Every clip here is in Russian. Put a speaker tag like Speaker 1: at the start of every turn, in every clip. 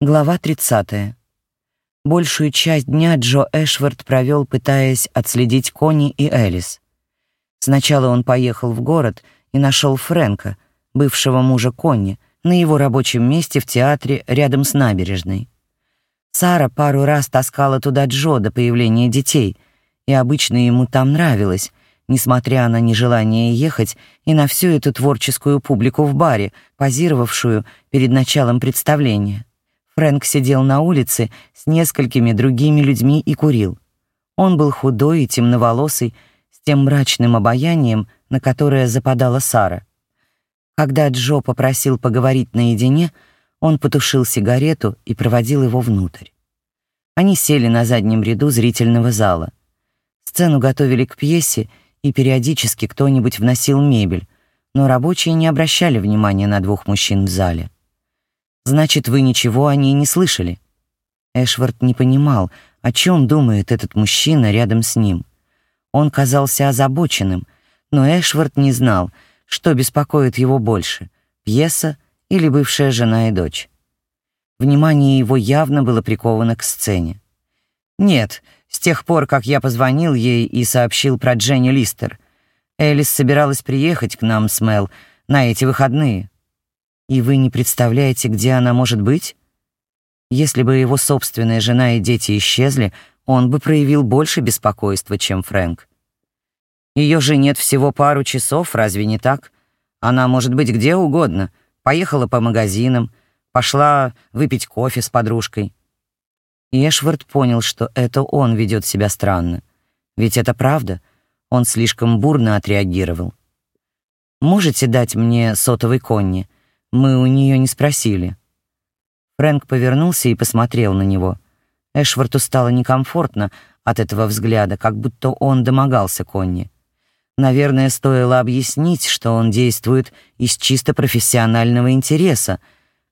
Speaker 1: Глава 30. Большую часть дня Джо Эшвард провел, пытаясь отследить Кони и Элис. Сначала он поехал в город и нашел Фрэнка, бывшего мужа Конни, на его рабочем месте в театре рядом с набережной. Сара пару раз таскала туда Джо до появления детей, и обычно ему там нравилось, несмотря на нежелание ехать и на всю эту творческую публику в баре, позировавшую перед началом представления. Фрэнк сидел на улице с несколькими другими людьми и курил. Он был худой и темноволосый, с тем мрачным обаянием, на которое западала Сара. Когда Джо попросил поговорить наедине, он потушил сигарету и проводил его внутрь. Они сели на заднем ряду зрительного зала. Сцену готовили к пьесе, и периодически кто-нибудь вносил мебель, но рабочие не обращали внимания на двух мужчин в зале. Значит, вы ничего о ней не слышали. Эшвард не понимал, о чем думает этот мужчина рядом с ним. Он казался озабоченным, но Эшвард не знал, что беспокоит его больше — пьеса или бывшая жена и дочь. Внимание его явно было приковано к сцене. «Нет, с тех пор, как я позвонил ей и сообщил про Дженни Листер. Элис собиралась приехать к нам с Мел на эти выходные. И вы не представляете, где она может быть? Если бы его собственная жена и дети исчезли, он бы проявил больше беспокойства, чем Фрэнк. Ее же нет всего пару часов, разве не так? Она может быть где угодно. Поехала по магазинам, пошла выпить кофе с подружкой. И Эшвард понял, что это он ведет себя странно. Ведь это правда. Он слишком бурно отреагировал. «Можете дать мне сотовый Конни?» Мы у нее не спросили. Фрэнк повернулся и посмотрел на него. Эшварту стало некомфортно от этого взгляда, как будто он домогался Конни. Наверное, стоило объяснить, что он действует из чисто профессионального интереса,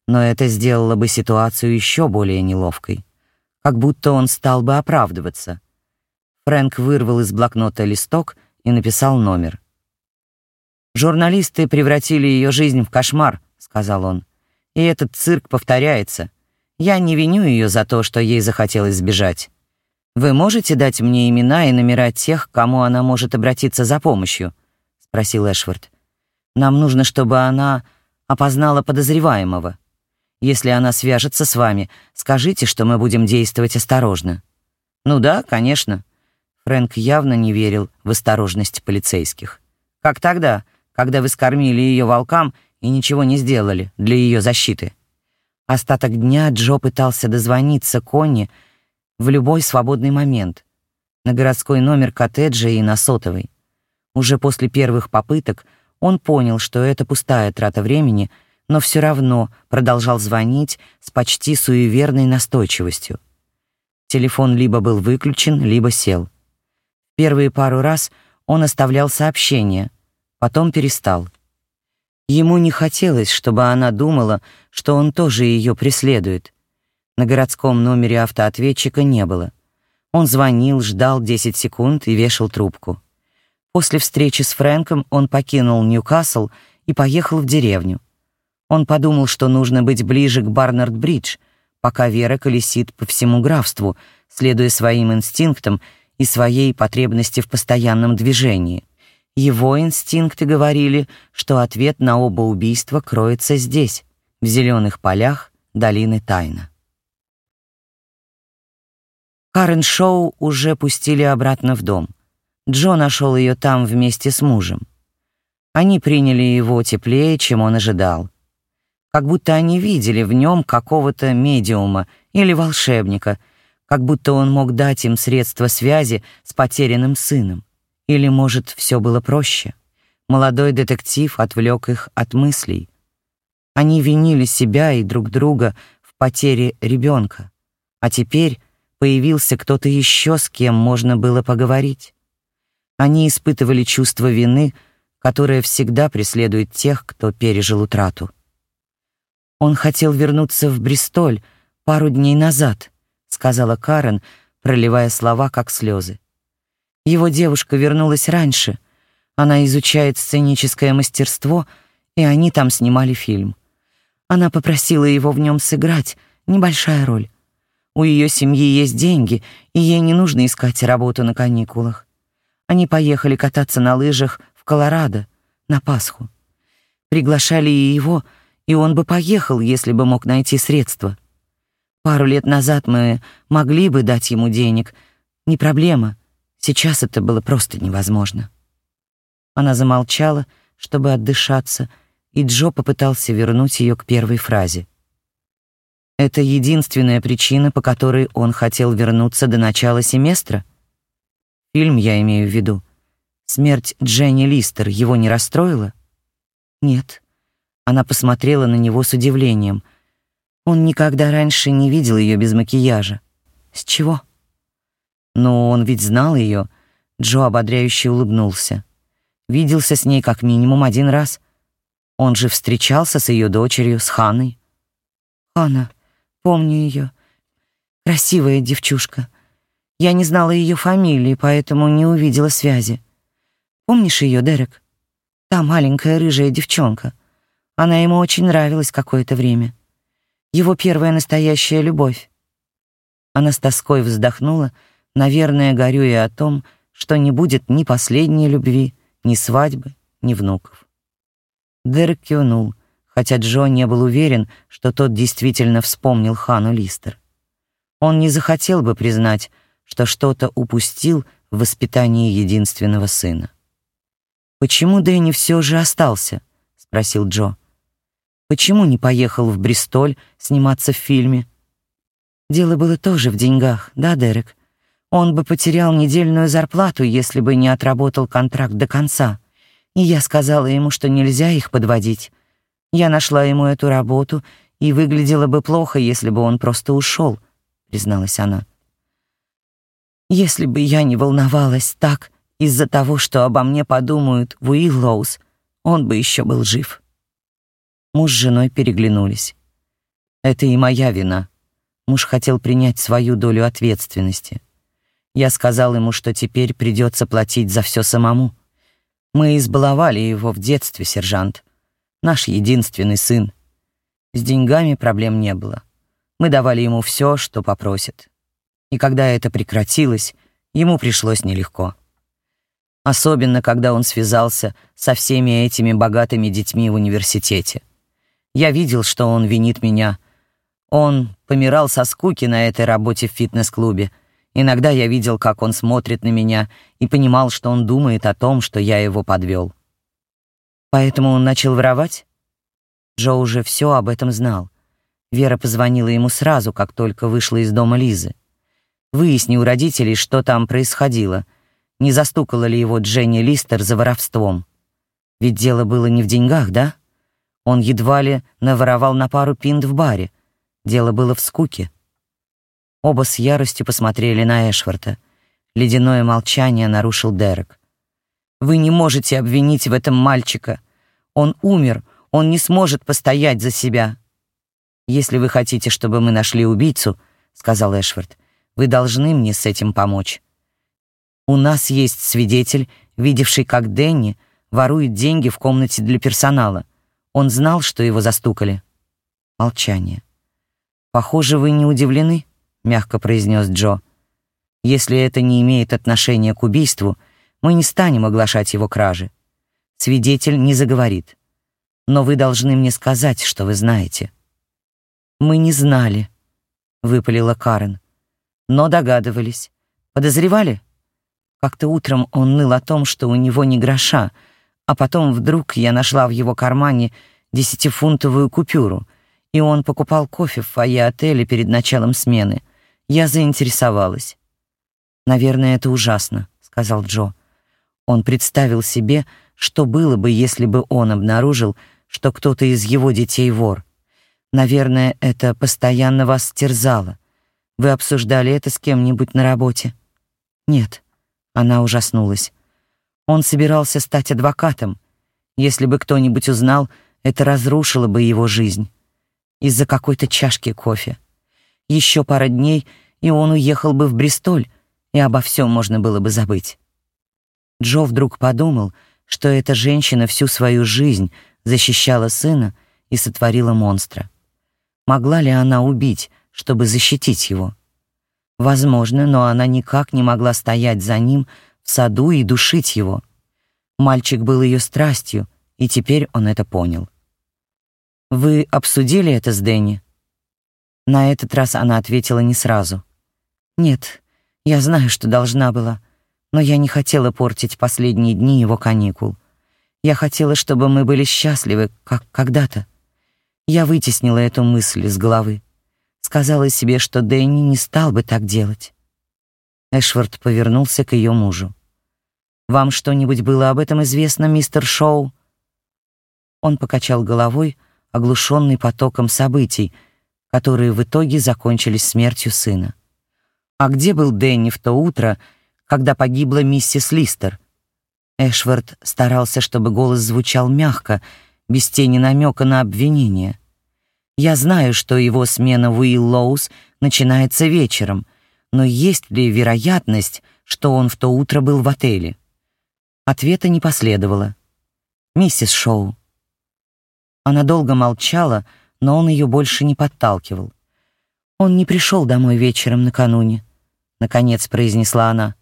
Speaker 1: но это сделало бы ситуацию еще более неловкой. Как будто он стал бы оправдываться. Фрэнк вырвал из блокнота листок и написал номер. Журналисты превратили ее жизнь в кошмар, сказал он. И этот цирк повторяется. Я не виню ее за то, что ей захотелось сбежать. Вы можете дать мне имена и номера тех, кому она может обратиться за помощью? спросил Эшвард. Нам нужно, чтобы она опознала подозреваемого. Если она свяжется с вами, скажите, что мы будем действовать осторожно. Ну да, конечно. Фрэнк явно не верил в осторожность полицейских. Как тогда, когда вы скормили ее волкам и ничего не сделали для ее защиты. Остаток дня Джо пытался дозвониться Конни в любой свободный момент, на городской номер коттеджа и на сотовый. Уже после первых попыток он понял, что это пустая трата времени, но все равно продолжал звонить с почти суеверной настойчивостью. Телефон либо был выключен, либо сел. Первые пару раз он оставлял сообщения, потом перестал. Ему не хотелось, чтобы она думала, что он тоже ее преследует. На городском номере автоответчика не было. Он звонил, ждал 10 секунд и вешал трубку. После встречи с Фрэнком он покинул Ньюкасл и поехал в деревню. Он подумал, что нужно быть ближе к Барнард-Бридж, пока Вера колесит по всему графству, следуя своим инстинктам и своей потребности в постоянном движении — его инстинкты говорили, что ответ на оба убийства кроется здесь, в зеленых полях долины Тайна. Карен Шоу уже пустили обратно в дом. Джо нашел ее там вместе с мужем. Они приняли его теплее, чем он ожидал. Как будто они видели в нем какого-то медиума или волшебника, как будто он мог дать им средства связи с потерянным сыном. Или, может, все было проще? Молодой детектив отвлек их от мыслей. Они винили себя и друг друга в потере ребенка. А теперь появился кто-то еще, с кем можно было поговорить. Они испытывали чувство вины, которое всегда преследует тех, кто пережил утрату. Он хотел вернуться в Бристоль пару дней назад, сказала Карен, проливая слова как слезы. Его девушка вернулась раньше. Она изучает сценическое мастерство, и они там снимали фильм. Она попросила его в нем сыграть, небольшая роль. У ее семьи есть деньги, и ей не нужно искать работу на каникулах. Они поехали кататься на лыжах в Колорадо на Пасху. Приглашали и его, и он бы поехал, если бы мог найти средства. Пару лет назад мы могли бы дать ему денег. Не проблема. Сейчас это было просто невозможно. Она замолчала, чтобы отдышаться, и Джо попытался вернуть ее к первой фразе. Это единственная причина, по которой он хотел вернуться до начала семестра? Фильм я имею в виду. Смерть Дженни Листер его не расстроила? Нет. Она посмотрела на него с удивлением — он никогда раньше не видел ее без макияжа. С чего? Но он ведь знал ее. Джо ободряюще улыбнулся. Виделся с ней как минимум один раз. Он же встречался с ее дочерью, с Ханой. Хана, помню ее. Красивая девчушка. Я не знала ее фамилии, поэтому не увидела связи. Помнишь ее, Дерек? Та маленькая рыжая девчонка. Она ему очень нравилась какое-то время его первая настоящая любовь. Она с тоской вздохнула, наверное, горюя о том, что не будет ни последней любви, ни свадьбы, ни внуков. Дерек кивнул, хотя Джо не был уверен, что тот действительно вспомнил Хану Листер. Он не захотел бы признать, что что-то упустил в воспитании единственного сына. «Почему Дэнни все же остался?» — спросил Джо. Почему не поехал в Бристоль сниматься в фильме? Дело было тоже в деньгах, да, Дерек? Он бы потерял недельную зарплату, если бы не отработал контракт до конца. И я сказала ему, что нельзя их подводить. Я нашла ему эту работу, и выглядело бы плохо, если бы он просто ушел, призналась она. Если бы я не волновалась так из-за того, что обо мне подумают в Уиллоус, он бы еще был жив. Муж с женой переглянулись. Это и моя вина. Муж хотел принять свою долю ответственности. Я сказал ему, что теперь придется платить за все самому. Мы избаловали его в детстве, сержант. Наш единственный сын. С деньгами проблем не было. Мы давали ему все, что попросит. И когда это прекратилось, ему пришлось нелегко. Особенно, когда он связался со всеми этими богатыми детьми в университете. Я видел, что он винит меня. Он помирал со скуки на этой работе в фитнес-клубе. Иногда я видел, как он смотрит на меня, и понимал, что он думает о том, что я его подвел. Поэтому он начал воровать? Джо уже все об этом знал. Вера позвонила ему сразу, как только вышла из дома Лизы. Выясни у родителей, что там происходило. Не застукала ли его Дженни Листер за воровством? Ведь дело было не в деньгах, да? Он едва ли наворовал на пару пинт в баре. Дело было в скуке. Оба с яростью посмотрели на Эшварда. Ледяное молчание нарушил Дерек. «Вы не можете обвинить в этом мальчика. Он умер, он не сможет постоять за себя». «Если вы хотите, чтобы мы нашли убийцу», — сказал Эшвард, — «вы должны мне с этим помочь. У нас есть свидетель, видевший, как Дэнни ворует деньги в комнате для персонала. Он знал, что его застукали. Молчание. «Похоже, вы не удивлены», — мягко произнес Джо. «Если это не имеет отношения к убийству, мы не станем оглашать его кражи. Свидетель не заговорит. Но вы должны мне сказать, что вы знаете». «Мы не знали», — выпалила Карен. «Но догадывались. Подозревали?» Как-то утром он ныл о том, что у него не гроша, а потом вдруг я нашла в его кармане десятифунтовую купюру, и он покупал кофе в фойе отеля перед началом смены. Я заинтересовалась. «Наверное, это ужасно», — сказал Джо. Он представил себе, что было бы, если бы он обнаружил, что кто-то из его детей вор. Наверное, это постоянно вас терзало. Вы обсуждали это с кем-нибудь на работе? Нет. Она ужаснулась. Он собирался стать адвокатом. Если бы кто-нибудь узнал, это разрушило бы его жизнь. Из-за какой-то чашки кофе. Еще пара дней, и он уехал бы в Бристоль, и обо всем можно было бы забыть. Джо вдруг подумал, что эта женщина всю свою жизнь защищала сына и сотворила монстра. Могла ли она убить, чтобы защитить его? Возможно, но она никак не могла стоять за ним в саду и душить его. Мальчик был ее страстью, и теперь он это понял. «Вы обсудили это с Дэнни?» На этот раз она ответила не сразу. «Нет, я знаю, что должна была, но я не хотела портить последние дни его каникул. Я хотела, чтобы мы были счастливы, как когда-то. Я вытеснила эту мысль из головы. Сказала себе, что Дэнни не стал бы так делать. Эшвард повернулся к ее мужу. «Вам что-нибудь было об этом известно, мистер Шоу?» Он покачал головой, оглушенный потоком событий, которые в итоге закончились смертью сына. «А где был Дэнни в то утро, когда погибла миссис Листер?» Эшвард старался, чтобы голос звучал мягко, без тени намека на обвинение. Я знаю, что его смена в Уиллоус начинается вечером, но есть ли вероятность, что он в то утро был в отеле? Ответа не последовало. «Миссис Шоу». Она долго молчала, но он ее больше не подталкивал. «Он не пришел домой вечером накануне», — наконец произнесла она.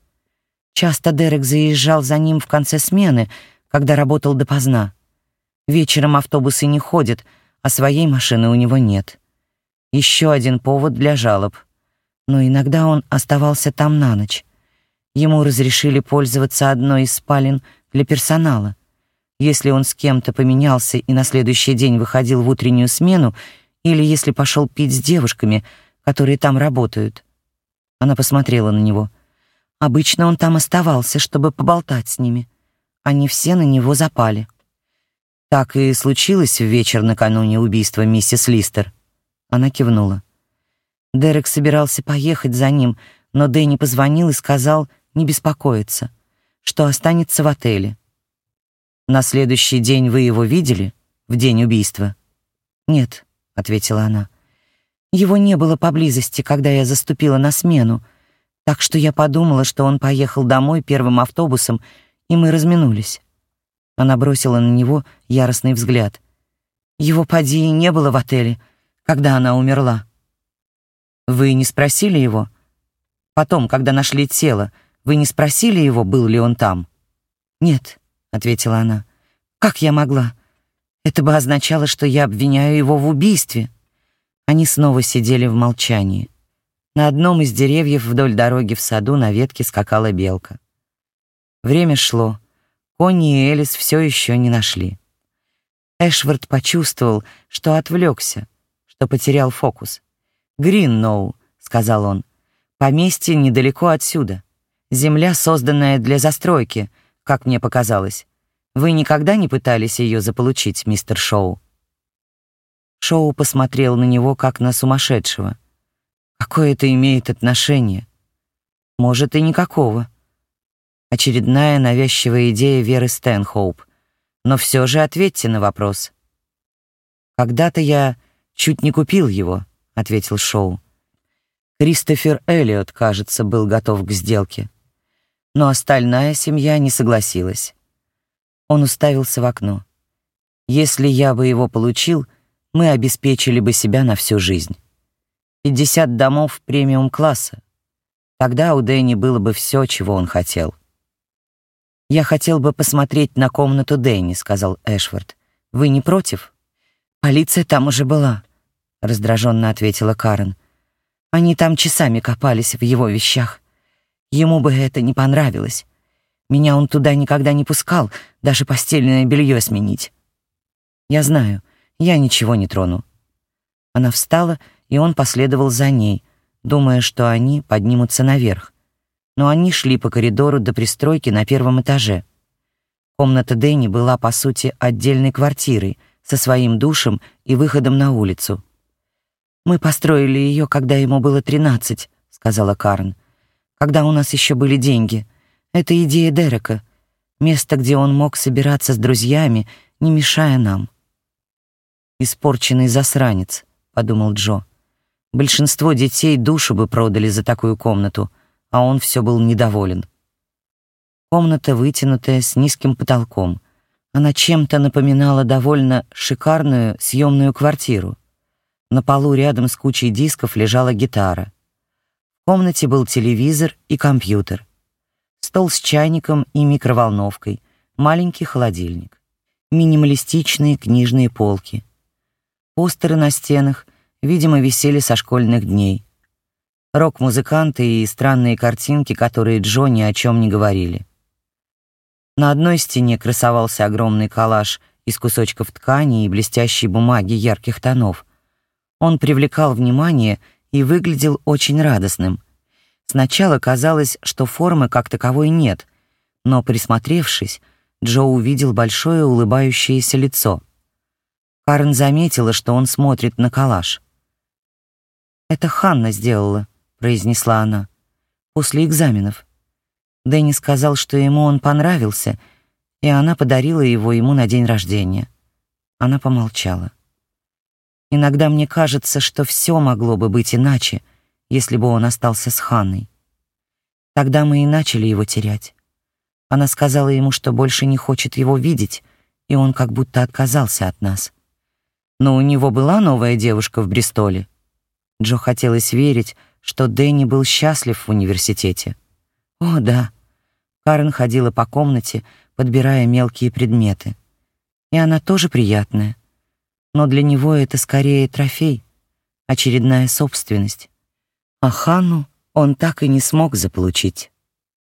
Speaker 1: Часто Дерек заезжал за ним в конце смены, когда работал допоздна. Вечером автобусы не ходят — а своей машины у него нет. Еще один повод для жалоб. Но иногда он оставался там на ночь. Ему разрешили пользоваться одной из спален для персонала. Если он с кем-то поменялся и на следующий день выходил в утреннюю смену, или если пошел пить с девушками, которые там работают. Она посмотрела на него. Обычно он там оставался, чтобы поболтать с ними. Они все на него запали. Так и случилось в вечер накануне убийства миссис Листер. Она кивнула. Дерек собирался поехать за ним, но Дэнни позвонил и сказал не беспокоиться, что останется в отеле. На следующий день вы его видели? В день убийства? Нет, ответила она. Его не было поблизости, когда я заступила на смену, так что я подумала, что он поехал домой первым автобусом, и мы разминулись. Она бросила на него яростный взгляд. Его поди не было в отеле, когда она умерла. Вы не спросили его? Потом, когда нашли тело, вы не спросили его, был ли он там? Нет, ответила она. Как я могла? Это бы означало, что я обвиняю его в убийстве. Они снова сидели в молчании. На одном из деревьев вдоль дороги в саду на ветке скакала белка. Время шло. Конни и Элис все еще не нашли. Эшвард почувствовал, что отвлекся, что потерял фокус. «Гринноу», — сказал он, — «поместье недалеко отсюда. Земля, созданная для застройки, как мне показалось. Вы никогда не пытались ее заполучить, мистер Шоу?» Шоу посмотрел на него, как на сумасшедшего. «Какое это имеет отношение?» «Может, и никакого», Очередная навязчивая идея Веры Стэнхоуп. Но все же ответьте на вопрос. «Когда-то я чуть не купил его», — ответил Шоу. Кристофер Эллиот, кажется, был готов к сделке. Но остальная семья не согласилась. Он уставился в окно. «Если я бы его получил, мы обеспечили бы себя на всю жизнь. 50 домов премиум-класса. Тогда у Дэнни было бы все, чего он хотел». «Я хотел бы посмотреть на комнату Дэнни», — сказал Эшвард. «Вы не против?» «Полиция там уже была», — раздраженно ответила Карен. «Они там часами копались в его вещах. Ему бы это не понравилось. Меня он туда никогда не пускал, даже постельное белье сменить». «Я знаю, я ничего не трону». Она встала, и он последовал за ней, думая, что они поднимутся наверх но они шли по коридору до пристройки на первом этаже. Комната Дэнни была, по сути, отдельной квартирой, со своим душем и выходом на улицу. «Мы построили ее, когда ему было тринадцать», — сказала Карн. «Когда у нас еще были деньги. Это идея Дерека. Место, где он мог собираться с друзьями, не мешая нам». «Испорченный засранец», — подумал Джо. «Большинство детей душу бы продали за такую комнату», — а он все был недоволен. Комната вытянутая, с низким потолком. Она чем-то напоминала довольно шикарную съемную квартиру. На полу рядом с кучей дисков лежала гитара. Комнате был телевизор и компьютер. Стол с чайником и микроволновкой, маленький холодильник. Минималистичные книжные полки. Постеры на стенах, видимо, висели со школьных дней. Рок-музыканты и странные картинки, которые Джо ни о чем не говорили. На одной стене красовался огромный коллаж из кусочков ткани и блестящей бумаги ярких тонов. Он привлекал внимание и выглядел очень радостным. Сначала казалось, что формы как таковой нет, но, присмотревшись, Джо увидел большое улыбающееся лицо. Карен заметила, что он смотрит на коллаж. «Это Ханна сделала», — произнесла она, — «после экзаменов». Дэнни сказал, что ему он понравился, и она подарила его ему на день рождения. Она помолчала. Иногда мне кажется, что все могло бы быть иначе, если бы он остался с Ханной. Тогда мы и начали его терять. Она сказала ему, что больше не хочет его видеть, и он как будто отказался от нас. Но у него была новая девушка в Бристоле. Джо хотелось верить, что Дэнни был счастлив в университете. О, да. Карен ходила по комнате, подбирая мелкие предметы. И она тоже приятная. Но для него это скорее трофей, очередная собственность. А Ханну он так и не смог заполучить.